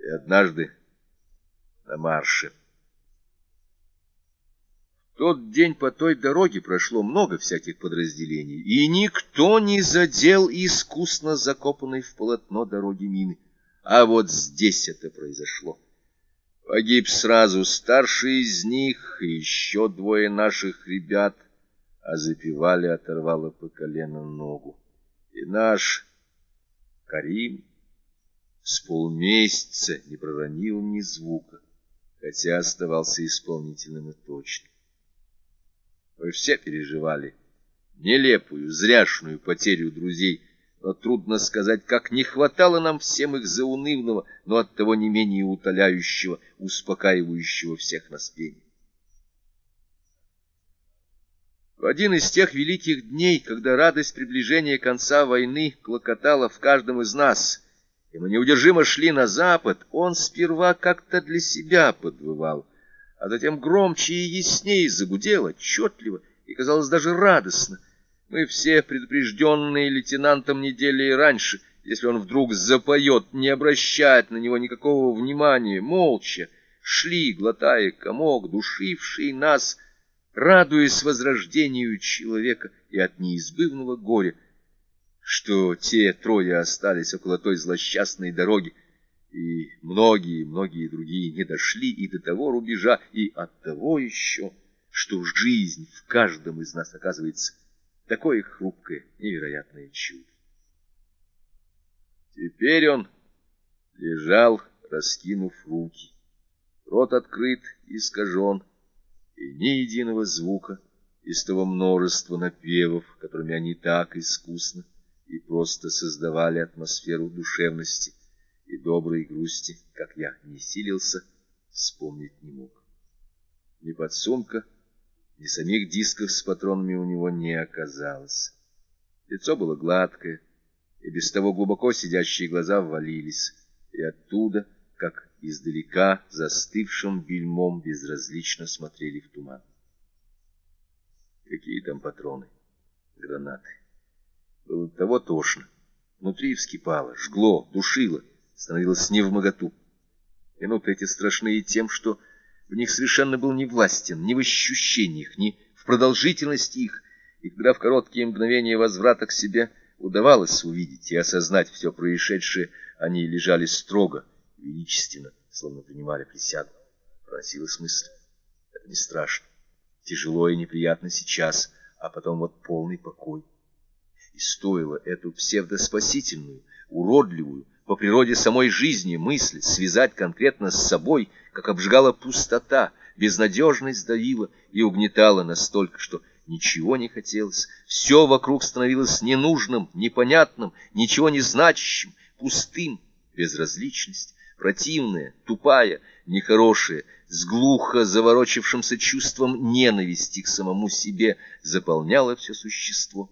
И однажды на марше. В тот день по той дороге прошло много всяких подразделений, и никто не задел искусно закопанной в полотно дороги мины. А вот здесь это произошло. Погиб сразу старший из них и еще двое наших ребят, а запивали оторвало по колено ногу. И наш Карим с полмесяца не проронил ни звука, хотя оставался исполнительным и точным. Мы все переживали нелепую, зряшную потерю друзей, но трудно сказать, как не хватало нам всем их заунывного, но оттого не менее утоляющего, успокаивающего всех нас пения. В один из тех великих дней, когда радость приближения конца войны клокотала в каждом из нас, и мы неудержимо шли на запад, он сперва как-то для себя подвывал, а затем громче и яснее загудел, отчетливо и, казалось, даже радостно. Мы все, предупрежденные лейтенантом недели и раньше, если он вдруг запоет, не обращать на него никакого внимания, молча, шли, глотая комок, душивший нас, — радуясь возрождению человека и от неизбывного горя, что те трое остались около той злосчастной дороги, и многие-многие другие не дошли и до того рубежа, и от того еще, что жизнь в каждом из нас оказывается такое хрупкое, невероятное чудо. Теперь он лежал, раскинув руки, рот открыт, искажен, и ни единого звука из того множества напевов, которыми они так искусно и просто создавали атмосферу душевности и доброй грусти, как я не силился, вспомнить не мог. Ни подсумка, ни самих дисков с патронами у него не оказалось. Лицо было гладкое, и без того глубоко сидящие глаза ввалились, и оттуда, как издалека застывшим бельмом безразлично смотрели в туман. Какие там патроны, гранаты. Было того тошно. Внутри вскипало, жгло, душило, становилось невмоготу. Минуты эти страшные тем, что в них совершенно был не властен, ни в ощущениях, ни в продолжительности их, и когда в короткие мгновения возврата к себе удавалось увидеть и осознать все происшедшее, они лежали строго, величественно, словно принимали присягу. Проносилась мысль. Это не страшно. Тяжело и неприятно сейчас, а потом вот полный покой. И стоило эту псевдоспасительную, уродливую, по природе самой жизни мысль связать конкретно с собой, как обжигала пустота, безнадежность давила и угнетала настолько, что ничего не хотелось, все вокруг становилось ненужным, непонятным, ничего не значащим, пустым, безразличность, противная, тупая, нехорошая, с глухо заворочившимся чувством ненависти к самому себе, заполняла все существо.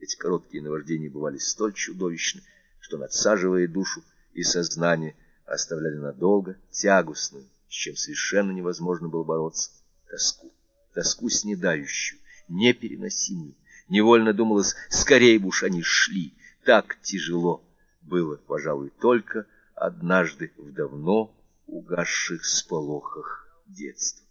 Эти короткие наваждения бывали столь чудовищны, что, надсаживая душу и сознание, оставляли надолго тягостную, с чем совершенно невозможно было бороться, тоску, тоску снедающую, непереносимую. Невольно думалось, скорее бы уж они шли, так тяжело было, пожалуй, только однажды в давно угасших сполохах детства.